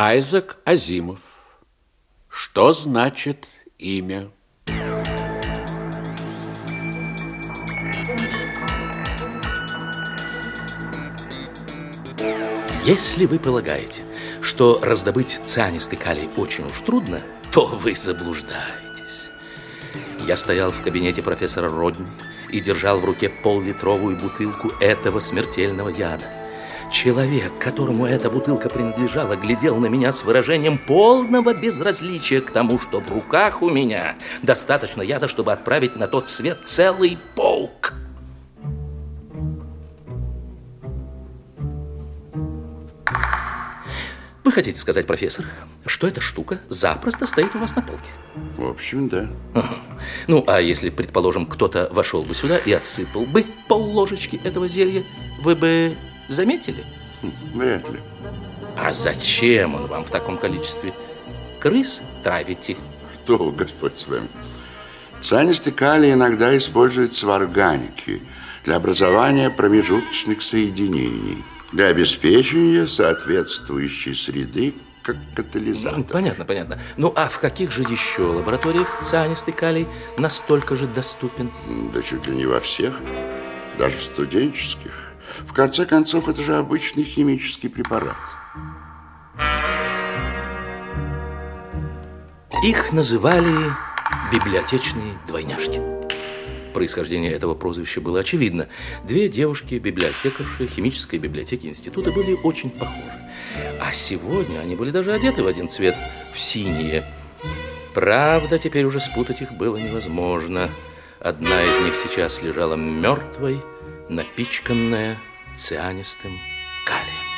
Айзек Азимов. Что значит имя? Если вы полагаете, что раздобыть цианистый калий очень уж трудно, то вы заблуждаетесь. Я стоял в кабинете профессора Родни и держал в руке поллитровую бутылку этого смертельного яда. Человек, которому эта бутылка принадлежала, глядел на меня с выражением полного безразличия к тому, что в руках у меня достаточно яда, чтобы отправить на тот свет целый полк. Вы хотите сказать, профессор, что эта штука запросто стоит у вас на полке? В общем, да. Ага. Ну, а если, предположим, кто-то вошел бы сюда и отсыпал бы пол ложечки этого зелья, вы бы заметили? Хм, вряд ли. А зачем он вам в таком количестве? Крыс травите. Что, Господь с вами? Цианистый калий иногда используется в органике для образования промежуточных соединений – для обеспечения соответствующей среды как катализатор. Понятно, понятно. Ну, а в каких же еще лабораториях цианистый калий настолько же доступен? Да чуть ли не во всех, даже в студенческих. В конце концов, это же обычный химический препарат. Их называли библиотечные двойняшки. Происхождение этого прозвища было очевидно. Две девушки-библиотекарши химической библиотеки института были очень похожи. А сегодня они были даже одеты в один цвет, в синие. Правда, теперь уже спутать их было невозможно. Одна из них сейчас лежала мертвой, напичканная цианистым калием.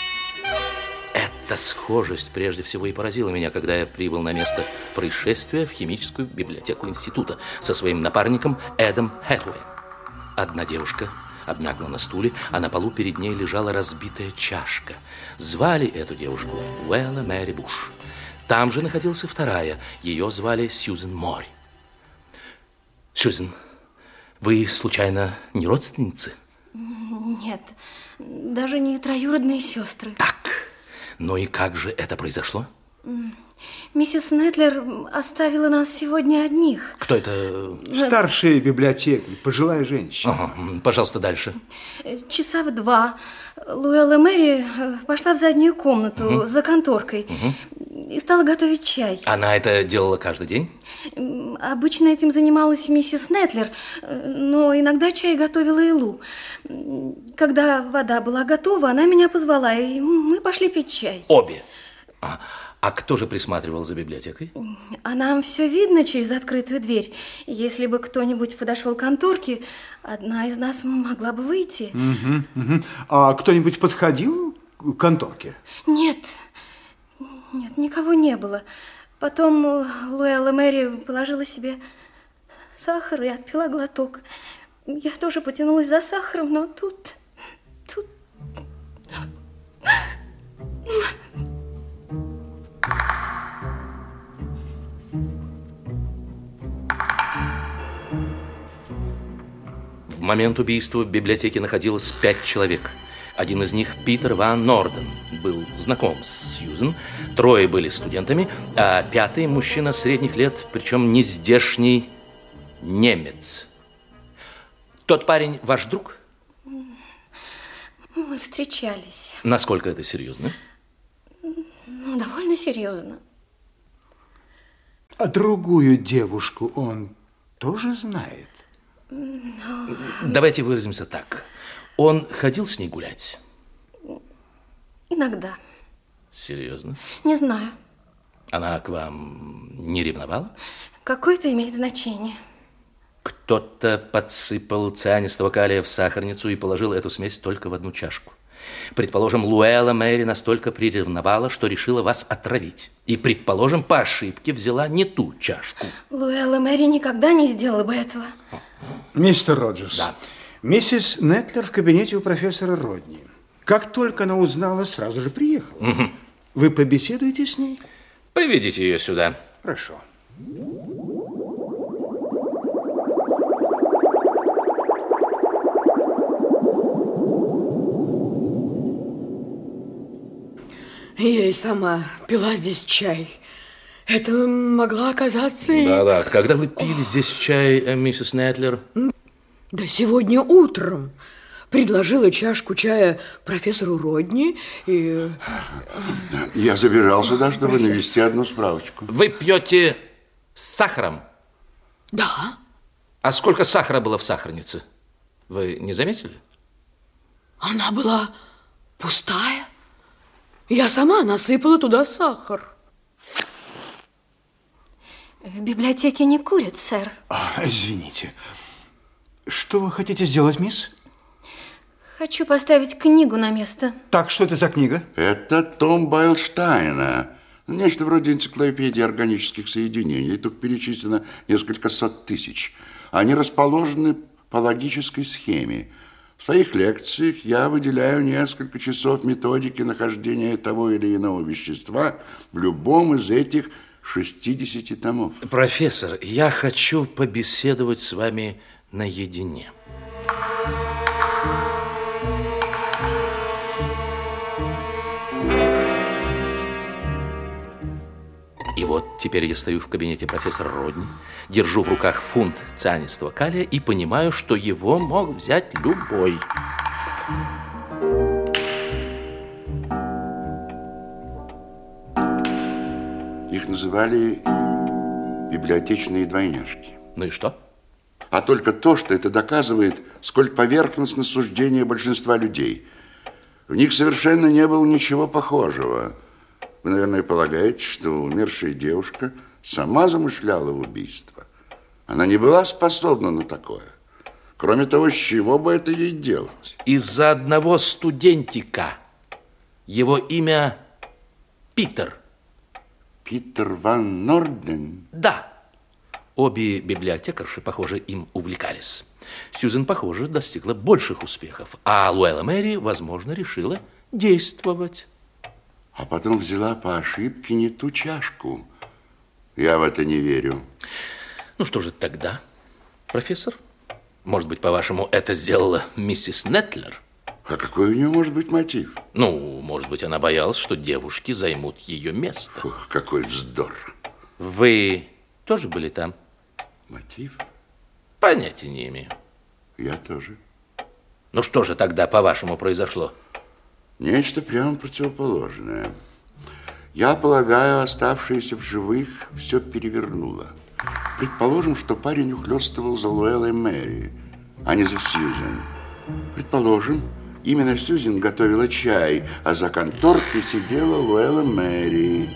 Эта схожесть прежде всего и поразила меня, когда я прибыл на место происшествия в химическую библиотеку института со своим напарником Эдом Хэтуэем. Одна девушка обмякла на стуле, а на полу перед ней лежала разбитая чашка. Звали эту девушку Уэлла Мэри Буш. Там же находилась вторая. Ее звали Сьюзен Мори. Сьюзен, вы, случайно, не родственницы? Нет, даже не троюродные сестры. Так, ну и как же это произошло? Миссис Нетлер оставила нас сегодня одних. Кто это? Старшая библиотекарь, пожилая женщина. Ага, пожалуйста, дальше. Часа в два Луэлла Мэри э, пошла в заднюю комнату угу. за конторкой угу. и стала готовить чай. Она это делала каждый день? Обычно этим занималась миссис Нетлер, э, но иногда чай готовила и Лу. Когда вода была готова, она меня позвала, и мы пошли пить чай. Обе? А, а кто же присматривал за библиотекой? А нам все видно через открытую дверь. Если бы кто-нибудь подошел к конторке, одна из нас могла бы выйти. Угу, угу. А кто-нибудь подходил к конторке? Нет, нет, никого не было. Потом Луэлла Мэри положила себе сахар и отпила глоток. Я тоже потянулась за сахаром, но тут... тут... момент убийства в библиотеке находилось пять человек. Один из них, Питер Ван Норден, был знаком с Сьюзен. Трое были студентами, а пятый – мужчина средних лет, причем не здешний немец. Тот парень ваш друг? Мы встречались. Насколько это серьезно? Ну, довольно серьезно. А другую девушку он тоже знает? Давайте выразимся так. Он ходил с ней гулять? Иногда. Серьезно? Не знаю. Она к вам не ревновала? Какое это имеет значение? Кто-то подсыпал цианистого калия в сахарницу и положил эту смесь только в одну чашку. Предположим, Луэлла Мэри настолько приревновала, что решила вас отравить. И, предположим, по ошибке взяла не ту чашку. Луэлла Мэри никогда не сделала бы этого. Мистер Роджерс. Да. Миссис Нетлер в кабинете у профессора Родни. Как только она узнала, сразу же приехала. Угу. Вы побеседуете с ней? Приведите ее сюда. Хорошо. Я и сама пила здесь чай. Это могла оказаться и... Да-да, когда вы пили здесь чай, э, миссис Нетлер? Да сегодня утром предложила чашку чая профессору Родни и... Я забежал сюда, чтобы навести одну справочку. Вы пьете с сахаром? Да. А сколько сахара было в сахарнице? Вы не заметили? Она была пустая. Я сама насыпала туда сахар. В библиотеке не курят, сэр. А, извините. Что вы хотите сделать, мисс? Хочу поставить книгу на место. Так, что это за книга? Это том Байлштайна. Нечто вроде энциклопедии органических соединений. Тут перечислено несколько сот тысяч. Они расположены по логической схеме. В своих лекциях я выделяю несколько часов методики нахождения того или иного вещества в любом из этих 60 томов. Профессор, я хочу побеседовать с вами наедине. И вот теперь я стою в кабинете профессора Родни, держу в руках фунт цианистого калия и понимаю, что его мог взять любой. Их называли библиотечные двойняшки. Ну и что? А только то, что это доказывает, сколь поверхностно суждение большинства людей. В них совершенно не было ничего похожего. Вы, наверное, полагаете, что умершая девушка сама замышляла убийство. Она не была способна на такое. Кроме того, с чего бы это ей делать? Из-за одного студентика. Его имя Питер. Питер Ван Норден? Да. Обе библиотекарши, похоже, им увлекались. Сьюзен, похоже, достигла больших успехов, а Луэлла Мэри, возможно, решила действовать. А потом взяла по ошибке не ту чашку. Я в это не верю. Ну что же тогда, профессор? Может быть, по-вашему, это сделала миссис Нетлер? А какой у нее может быть мотив? Ну, может быть, она боялась, что девушки займут ее место. Ух, какой вздор. Вы тоже были там? Мотив? Понятия не имею. Я тоже. Ну что же тогда, по-вашему, произошло? Нечто прямо противоположное. Я полагаю, оставшаяся в живых все перевернула. Предположим, что парень ухлёстывал за Луэллой Мэри, а не за Сьюзен. Предположим, именно Сьюзен готовила чай, а за конторкой сидела Луэлла Мэри.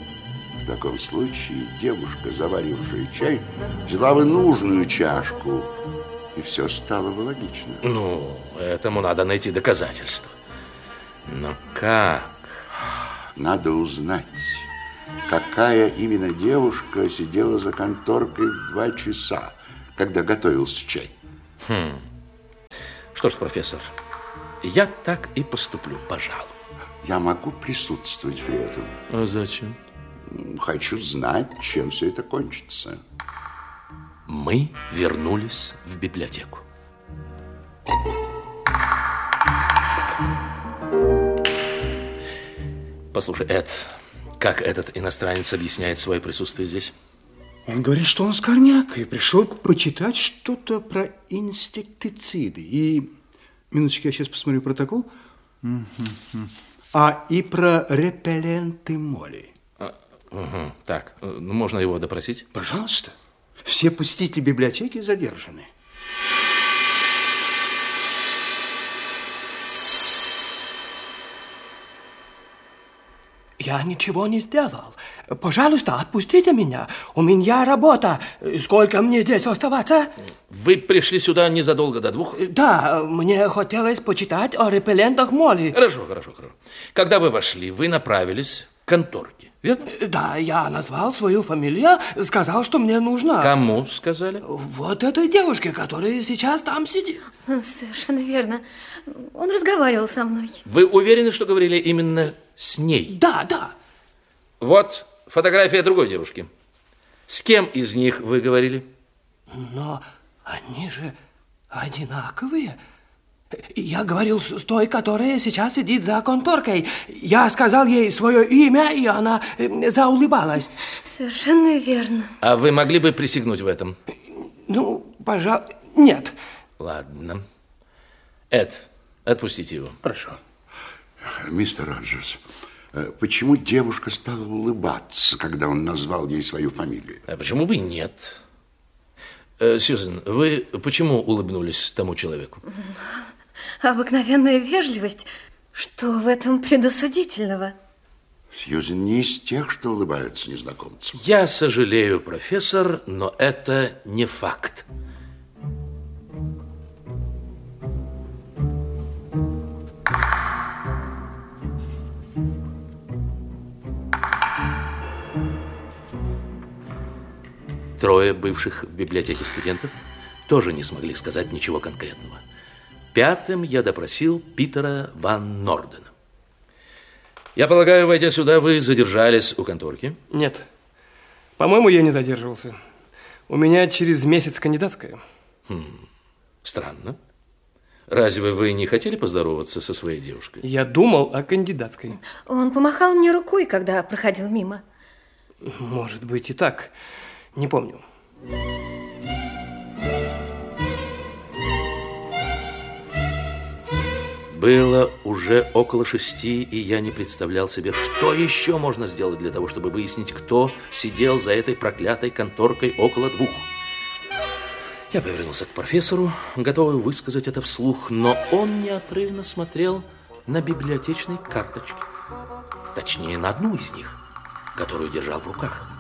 В таком случае девушка, заварившая чай, взяла бы нужную чашку, и все стало бы логично. Ну, этому надо найти доказательства. Но как? Надо узнать, какая именно девушка сидела за конторкой в два часа, когда готовился чай. Хм. Что ж, профессор, я так и поступлю, пожалуй. Я могу присутствовать при этом. А зачем? Хочу знать, чем все это кончится. Мы вернулись в библиотеку. Послушай, Эд, как этот иностранец объясняет свое присутствие здесь? Он говорит, что он с корнякой пришел почитать что-то про инсектициды. И, минуточку, я сейчас посмотрю протокол. А, и про репелленты моли. А, угу, так, ну, можно его допросить? Пожалуйста. Все посетители библиотеки задержаны. Я ничего не сделал. Пожалуйста, отпустите меня. У меня работа. Сколько мне здесь оставаться? Вы пришли сюда незадолго до двух? Да, мне хотелось почитать о репеллентах моли. Хорошо, хорошо, хорошо. Когда вы вошли, вы направились конторке, верно? Да, я назвал свою фамилию, сказал, что мне нужно. Кому сказали? Вот этой девушке, которая сейчас там сидит. Совершенно верно. Он разговаривал со мной. Вы уверены, что говорили именно с ней? Да, да. Вот фотография другой девушки. С кем из них вы говорили? Но они же одинаковые. Я говорил с той, которая сейчас сидит за конторкой. Я сказал ей свое имя, и она э, заулыбалась. Совершенно верно. А вы могли бы присягнуть в этом? Ну, пожалуй, нет. Ладно. Эд, отпустите его. Хорошо. Мистер Роджерс, э, почему девушка стала улыбаться, когда он назвал ей свою фамилию? А почему бы и нет? Э, Сьюзен, вы почему улыбнулись тому человеку? Обыкновенная вежливость. Что в этом предосудительного? Сьюзен не из тех, что улыбаются незнакомцам. Я сожалею, профессор, но это не факт. Трое бывших в библиотеке студентов тоже не смогли сказать ничего конкретного. Пятым я допросил Питера Ван Нордена. Я полагаю, войдя сюда, вы задержались у конторки? Нет. По-моему, я не задерживался. У меня через месяц кандидатская. Странно. Разве вы не хотели поздороваться со своей девушкой? Я думал о кандидатской. Он помахал мне рукой, когда проходил мимо. Может быть и так. Не помню. Было уже около шести, и я не представлял себе, что еще можно сделать для того, чтобы выяснить, кто сидел за этой проклятой конторкой около двух. Я повернулся к профессору, готовый высказать это вслух, но он неотрывно смотрел на библиотечные карточки. Точнее, на одну из них, которую держал в руках.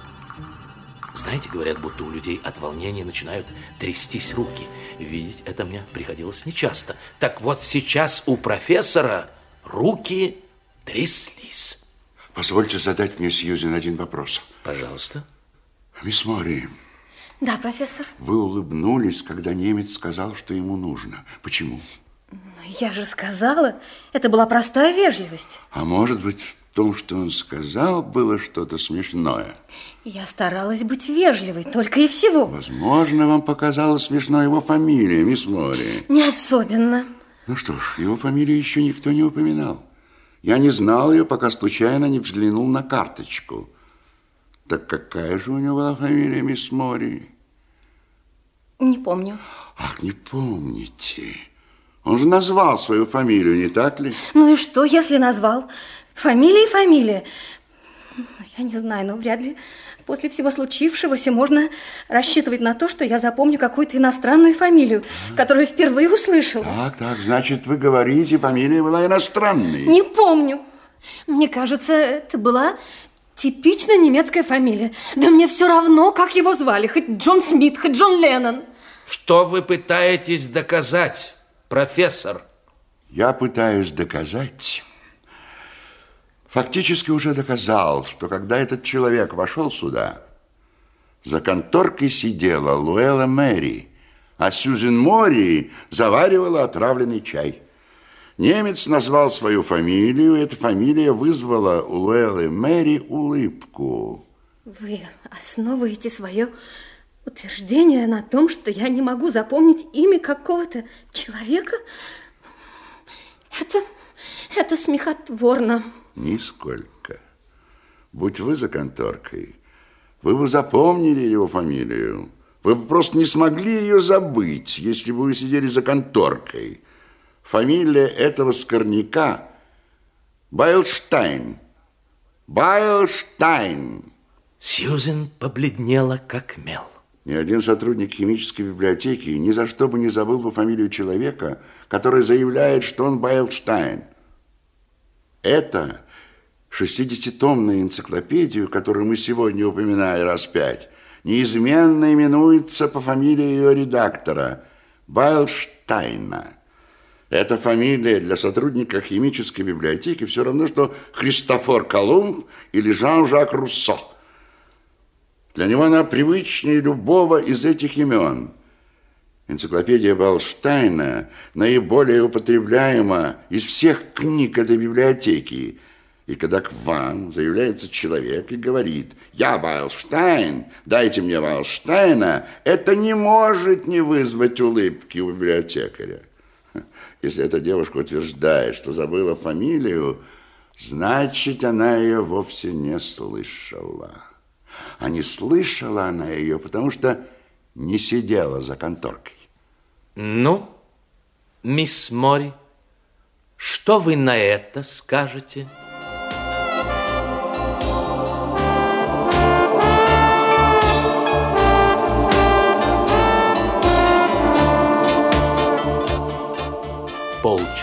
Знаете, говорят, будто у людей от волнения начинают трястись руки. Видеть это мне приходилось нечасто. Так вот сейчас у профессора руки тряслись. Позвольте задать мне, Сьюзен, один вопрос. Пожалуйста. Мисс Мори, Да, профессор. вы улыбнулись, когда немец сказал, что ему нужно. Почему? Я же сказала, это была простая вежливость. А может быть, в том, что он сказал, было что-то смешное? Я старалась быть вежливой, только и всего. Возможно, вам показалась смешной его фамилия, мисс Мори. Не особенно. Ну что ж, его фамилию еще никто не упоминал. Я не знал ее, пока случайно не взглянул на карточку. Так какая же у него была фамилия, мисс Мори? Не помню. Ах, не помните. Он же назвал свою фамилию, не так ли? Ну и что, если назвал? Фамилия и фамилия. Я не знаю, но вряд ли после всего случившегося можно рассчитывать на то, что я запомню какую-то иностранную фамилию, которую впервые услышала. Так, так, значит, вы говорите, фамилия была иностранной. Не помню. Мне кажется, это была типичная немецкая фамилия. Да мне все равно, как его звали, хоть Джон Смит, хоть Джон Леннон. Что вы пытаетесь доказать, профессор? Я пытаюсь доказать, фактически уже доказал, что когда этот человек вошел сюда, за конторкой сидела Луэла Мэри, а Сьюзен Мори заваривала отравленный чай. Немец назвал свою фамилию, и эта фамилия вызвала у Луэллы Мэри улыбку. Вы основываете свое утверждение на том, что я не могу запомнить имя какого-то человека? Это, это смехотворно. Нисколько. Будь вы за конторкой, вы бы запомнили его фамилию. Вы бы просто не смогли ее забыть, если бы вы сидели за конторкой. Фамилия этого скорняка Байлштайн. Байлштайн. Сьюзен побледнела, как мел. Ни один сотрудник химической библиотеки ни за что бы не забыл бы фамилию человека, который заявляет, что он Байлштайн. Это 60-томная энциклопедия, которую мы сегодня упоминали раз пять, неизменно именуется по фамилии ее редактора Байлштайна. Эта фамилия для сотрудника химической библиотеки все равно, что Христофор Колумб или Жан-Жак Руссо. Для него она привычнее любого из этих имен. Энциклопедия Балштайна наиболее употребляема из всех книг этой библиотеки. И когда к вам заявляется человек и говорит «Я Вайлштайн, дайте мне Вайлштайна», это не может не вызвать улыбки у библиотекаря. Если эта девушка утверждает, что забыла фамилию, значит, она ее вовсе не слышала. А не слышала она ее, потому что не сидела за конторкой. Ну, мисс Мори, что вы на это скажете?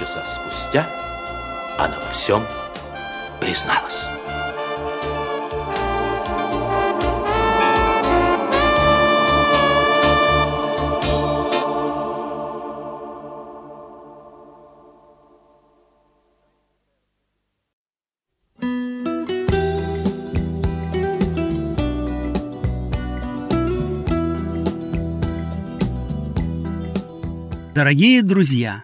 Полчаса спустя она во всем призналась. Дорогие друзья,